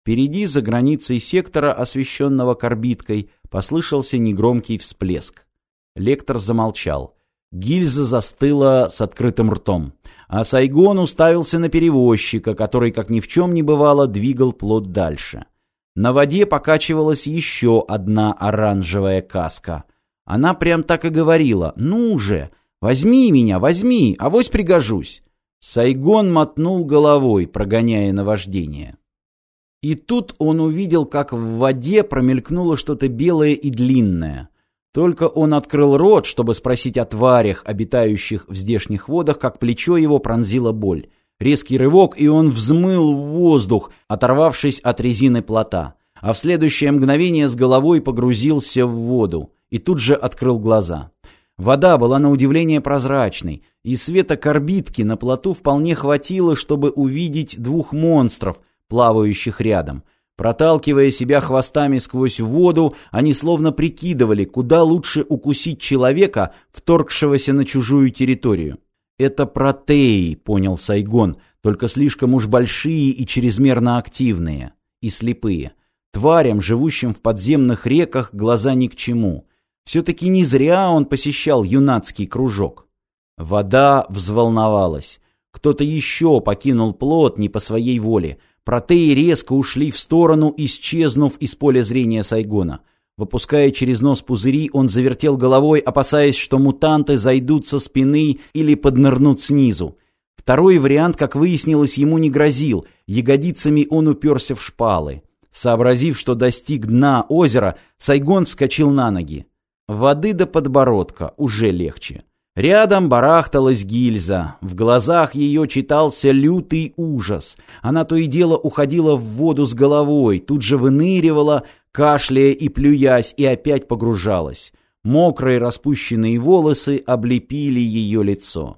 Впереди, за границей сектора, освещенного корбиткой, послышался негромкий всплеск. Лектор замолчал. Гильза застыла с открытым ртом, а Сайгон уставился на перевозчика, который, как ни в чем не бывало, двигал плот дальше. На воде покачивалась еще одна оранжевая каска. Она прям так и говорила «Ну же, возьми меня, возьми, авось пригожусь». Сайгон мотнул головой, прогоняя наваждение. И тут он увидел, как в воде промелькнуло что-то белое и длинное. Только он открыл рот, чтобы спросить о тварях, обитающих в здешних водах, как плечо его пронзила боль. Резкий рывок, и он взмыл в воздух, оторвавшись от резины плота. А в следующее мгновение с головой погрузился в воду и тут же открыл глаза. Вода была на удивление прозрачной, и света корбитки на плоту вполне хватило, чтобы увидеть двух монстров, плавающих рядом. Проталкивая себя хвостами сквозь воду, они словно прикидывали, куда лучше укусить человека, вторгшегося на чужую территорию. «Это протеи», — понял Сайгон, только слишком уж большие и чрезмерно активные. И слепые. Тварям, живущим в подземных реках, глаза ни к чему. Все-таки не зря он посещал юнацкий кружок. Вода взволновалась. Кто-то еще покинул плот не по своей воле — Протеи резко ушли в сторону, исчезнув из поля зрения Сайгона. Выпуская через нос пузыри, он завертел головой, опасаясь, что мутанты зайдут со спины или поднырнут снизу. Второй вариант, как выяснилось, ему не грозил. Ягодицами он уперся в шпалы. Сообразив, что достиг дна озера, Сайгон вскочил на ноги. Воды до подбородка уже легче. Рядом барахталась гильза. В глазах ее читался лютый ужас. Она то и дело уходила в воду с головой, тут же выныривала, кашляя и плюясь, и опять погружалась. Мокрые распущенные волосы облепили ее лицо.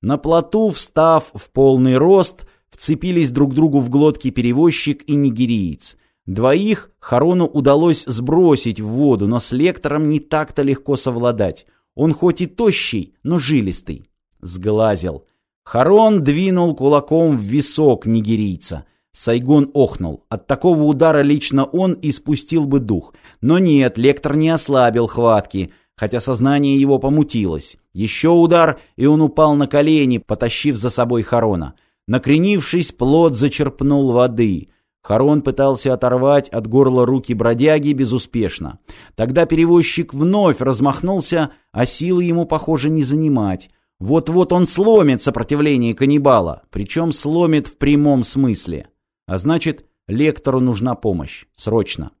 На плоту, встав в полный рост, вцепились друг другу в глотки перевозчик и нигериец. Двоих Харону удалось сбросить в воду, но с лектором не так-то легко совладать. Он хоть и тощий, но жилистый. Сглазил. Харон двинул кулаком в висок нигерийца. Сайгон охнул. От такого удара лично он испустил бы дух. Но нет, лектор не ослабил хватки, хотя сознание его помутилось. Еще удар, и он упал на колени, потащив за собой Харона. Накренившись, плод зачерпнул воды. Харон пытался оторвать от горла руки бродяги безуспешно. Тогда перевозчик вновь размахнулся, а силы ему, похоже, не занимать. Вот-вот он сломит сопротивление каннибала, причем сломит в прямом смысле. А значит, лектору нужна помощь. Срочно.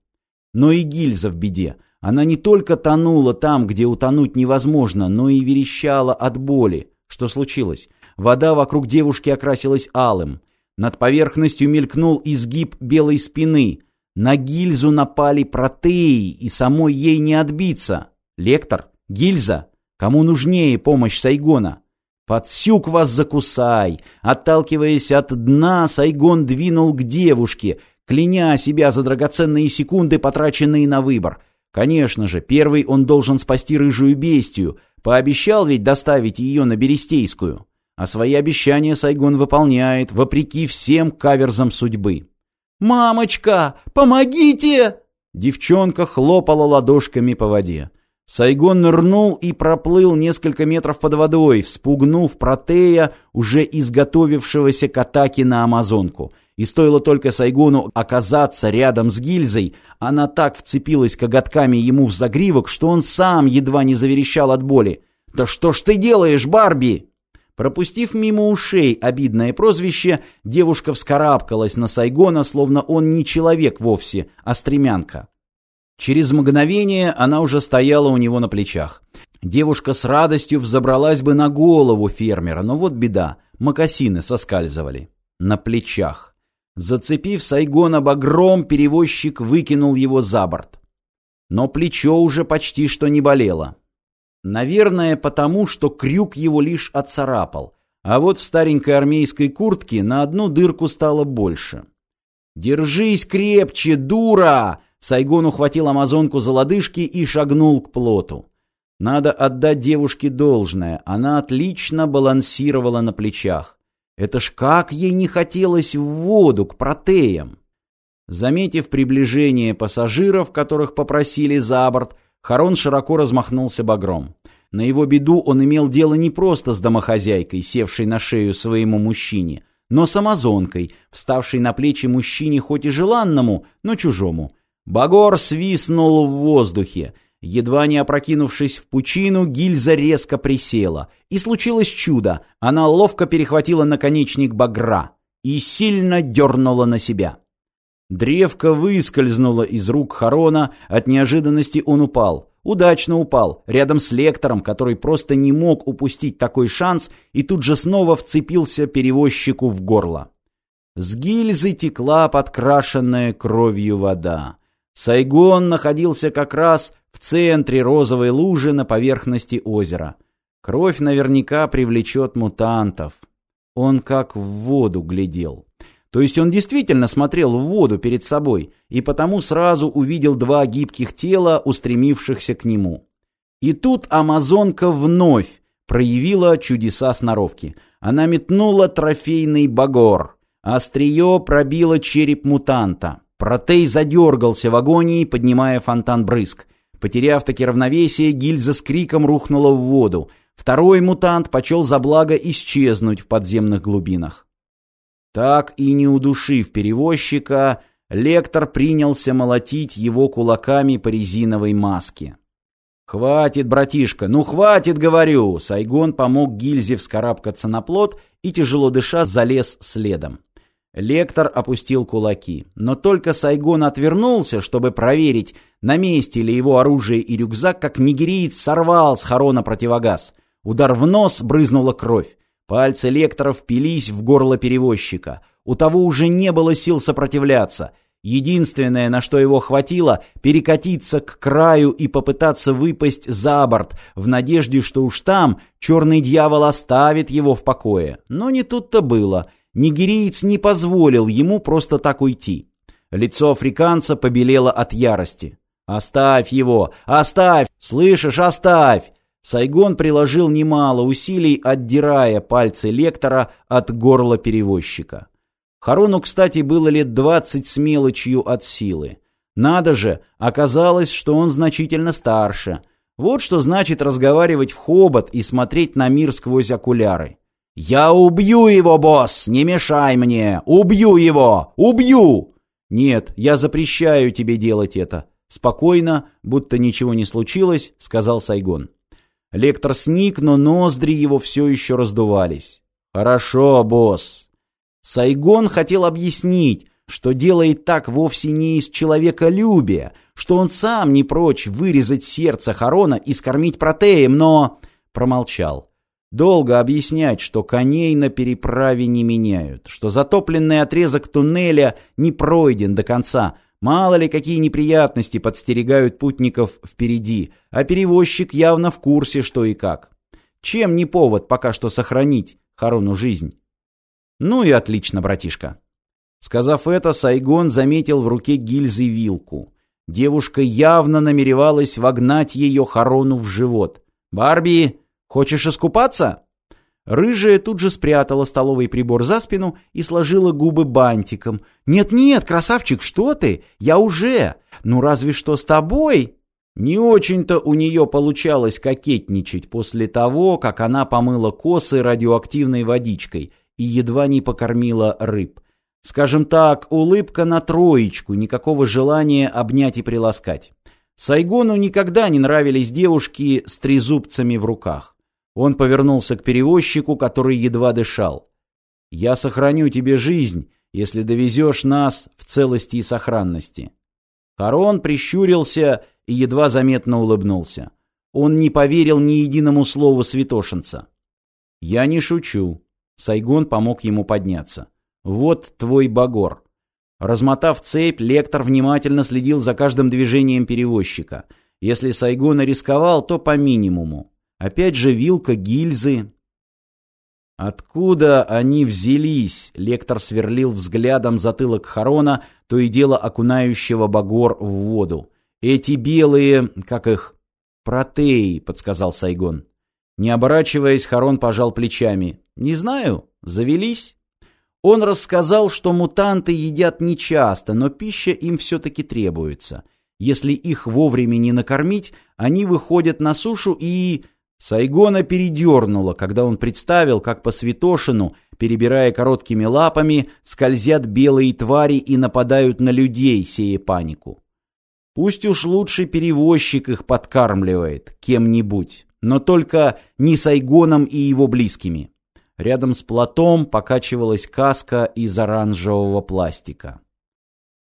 Но и гильза в беде. Она не только тонула там, где утонуть невозможно, но и верещала от боли. Что случилось? Вода вокруг девушки окрасилась алым. Над поверхностью мелькнул изгиб белой спины. На гильзу напали протеи, и самой ей не отбиться. Лектор? Гильза? Кому нужнее помощь Сайгона? «Подсюк вас закусай!» Отталкиваясь от дна, Сайгон двинул к девушке, кляня себя за драгоценные секунды, потраченные на выбор. Конечно же, первый он должен спасти рыжую бестию, пообещал ведь доставить ее на Берестейскую. А свои обещания Сайгон выполняет, вопреки всем каверзам судьбы. «Мамочка, помогите!» Девчонка хлопала ладошками по воде. Сайгон нырнул и проплыл несколько метров под водой, вспугнув протея, уже изготовившегося к атаке на Амазонку. И стоило только Сайгону оказаться рядом с гильзой, она так вцепилась коготками ему в загривок, что он сам едва не заверещал от боли. «Да что ж ты делаешь, Барби?» Пропустив мимо ушей обидное прозвище, девушка вскарабкалась на Сайгона, словно он не человек вовсе, а стремянка. Через мгновение она уже стояла у него на плечах. Девушка с радостью взобралась бы на голову фермера, но вот беда, мокасины соскальзывали. На плечах. Зацепив Сайгона багром, перевозчик выкинул его за борт. Но плечо уже почти что не болело. Наверное, потому, что крюк его лишь отцарапал, а вот в старенькой армейской куртке на одну дырку стало больше. «Держись крепче, дура!» Сайгон ухватил амазонку за лодыжки и шагнул к плоту. Надо отдать девушке должное, она отлично балансировала на плечах. Это ж как ей не хотелось в воду к протеям! Заметив приближение пассажиров, которых попросили за борт, Харон широко размахнулся багром. На его беду он имел дело не просто с домохозяйкой, севшей на шею своему мужчине, но с амазонкой, вставшей на плечи мужчине хоть и желанному, но чужому. Багор свистнул в воздухе. Едва не опрокинувшись в пучину, гильза резко присела. И случилось чудо. Она ловко перехватила наконечник багра и сильно дернула на себя. Древко выскользнуло из рук Харона, от неожиданности он упал. Удачно упал, рядом с лектором, который просто не мог упустить такой шанс и тут же снова вцепился перевозчику в горло. С гильзы текла подкрашенная кровью вода. Сайгон находился как раз в центре розовой лужи на поверхности озера. Кровь наверняка привлечет мутантов. Он как в воду глядел. То есть он действительно смотрел в воду перед собой и потому сразу увидел два гибких тела, устремившихся к нему. И тут амазонка вновь проявила чудеса сноровки. Она метнула трофейный багор. Острие пробило череп мутанта. Протей задергался в агонии, поднимая фонтан брызг. Потеряв таки равновесие, гильза с криком рухнула в воду. Второй мутант почел за благо исчезнуть в подземных глубинах. Так и не удушив перевозчика, лектор принялся молотить его кулаками по резиновой маске. «Хватит, братишка, ну хватит, говорю!» Сайгон помог гильзе вскарабкаться на плот и, тяжело дыша, залез следом. Лектор опустил кулаки, но только Сайгон отвернулся, чтобы проверить, на месте ли его оружие и рюкзак, как нигериец сорвал с хорона противогаз. Удар в нос, брызнула кровь. Пальцы лектора впились в горло перевозчика. У того уже не было сил сопротивляться. Единственное, на что его хватило, перекатиться к краю и попытаться выпасть за борт, в надежде, что уж там черный дьявол оставит его в покое. Но не тут-то было. Нигериец не позволил ему просто так уйти. Лицо африканца побелело от ярости. «Оставь его! Оставь! Слышишь, оставь!» Сайгон приложил немало усилий, отдирая пальцы лектора от горла перевозчика. Харону, кстати, было лет двадцать с мелочью от силы. Надо же, оказалось, что он значительно старше. Вот что значит разговаривать в хобот и смотреть на мир сквозь окуляры. «Я убью его, босс! Не мешай мне! Убью его! Убью!» «Нет, я запрещаю тебе делать это». Спокойно, будто ничего не случилось, сказал Сайгон. Лектор сник, но ноздри его все еще раздувались. «Хорошо, босс». Сайгон хотел объяснить, что делает так вовсе не из человеколюбия, что он сам не прочь вырезать сердце Харона и скормить протеем, но... Промолчал. Долго объяснять, что коней на переправе не меняют, что затопленный отрезок туннеля не пройден до конца, Мало ли какие неприятности подстерегают путников впереди, а перевозчик явно в курсе, что и как. Чем не повод пока что сохранить Харону жизнь? Ну и отлично, братишка. Сказав это, Сайгон заметил в руке гильзы вилку. Девушка явно намеревалась вогнать ее Харону в живот. «Барби, хочешь искупаться?» Рыжая тут же спрятала столовый прибор за спину и сложила губы бантиком. «Нет-нет, красавчик, что ты? Я уже! Ну разве что с тобой!» Не очень-то у нее получалось кокетничать после того, как она помыла косы радиоактивной водичкой и едва не покормила рыб. Скажем так, улыбка на троечку, никакого желания обнять и приласкать. Сайгону никогда не нравились девушки с трезубцами в руках. Он повернулся к перевозчику, который едва дышал. «Я сохраню тебе жизнь, если довезешь нас в целости и сохранности». Харон прищурился и едва заметно улыбнулся. Он не поверил ни единому слову святошинца. «Я не шучу». Сайгон помог ему подняться. «Вот твой багор». Размотав цепь, лектор внимательно следил за каждым движением перевозчика. Если Сайгон рисковал, то по минимуму. Опять же вилка гильзы. Откуда они взялись? Лектор сверлил взглядом затылок Харона, то и дело окунающего багор в воду. Эти белые, как их, протеи, подсказал Сайгон. Не оборачиваясь, Харон пожал плечами. Не знаю, завелись. Он рассказал, что мутанты едят нечасто, но пища им все-таки требуется. Если их вовремя не накормить, они выходят на сушу и... Сайгона передернуло, когда он представил, как по Святошину, перебирая короткими лапами, скользят белые твари и нападают на людей, сея панику. Пусть уж лучший перевозчик их подкармливает кем-нибудь, но только не Сайгоном и его близкими. Рядом с платом покачивалась каска из оранжевого пластика.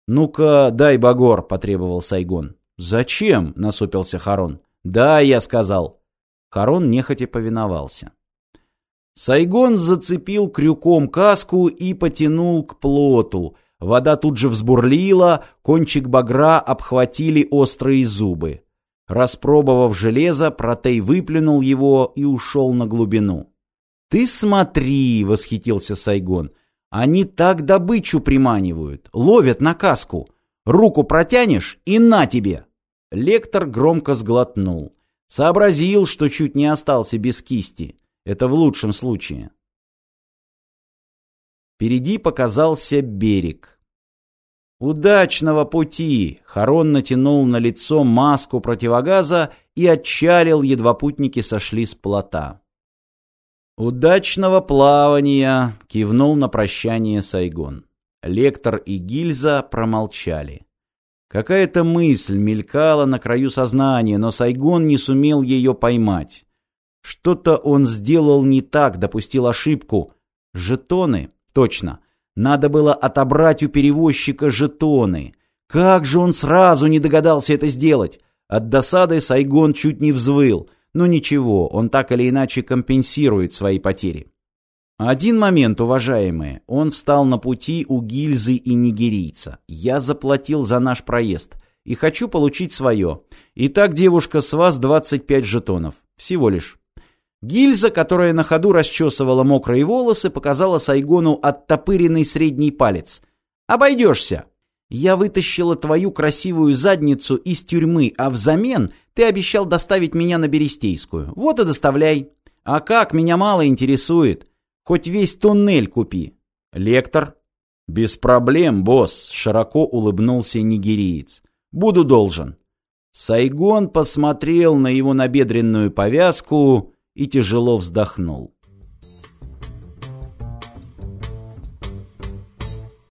«Ну-ка, дай багор», — потребовал Сайгон. «Зачем?» — насупился Харон. «Да, я сказал». Харон нехотя повиновался. Сайгон зацепил крюком каску и потянул к плоту. Вода тут же взбурлила, кончик багра обхватили острые зубы. Распробовав железо, Протей выплюнул его и ушел на глубину. «Ты смотри!» — восхитился Сайгон. «Они так добычу приманивают, ловят на каску. Руку протянешь и на тебе!» Лектор громко сглотнул. Сообразил, что чуть не остался без кисти. Это в лучшем случае. Впереди показался берег. «Удачного пути!» Харон натянул на лицо маску противогаза и отчалил, едва путники сошли с плота. «Удачного плавания!» — кивнул на прощание Сайгон. Лектор и гильза промолчали. Какая-то мысль мелькала на краю сознания, но Сайгон не сумел ее поймать. Что-то он сделал не так, допустил ошибку. Жетоны? Точно. Надо было отобрать у перевозчика жетоны. Как же он сразу не догадался это сделать? От досады Сайгон чуть не взвыл. Но ничего, он так или иначе компенсирует свои потери. Один момент, уважаемые. Он встал на пути у гильзы и нигерийца. Я заплатил за наш проезд и хочу получить свое. Итак, девушка, с вас 25 жетонов. Всего лишь. Гильза, которая на ходу расчесывала мокрые волосы, показала Сайгону оттопыренный средний палец. «Обойдешься!» «Я вытащила твою красивую задницу из тюрьмы, а взамен ты обещал доставить меня на Берестейскую. Вот и доставляй. А как, меня мало интересует. Хоть весь туннель купи. Лектор? Без проблем, босс, широко улыбнулся нигериец. Буду должен. Сайгон посмотрел на его набедренную повязку и тяжело вздохнул.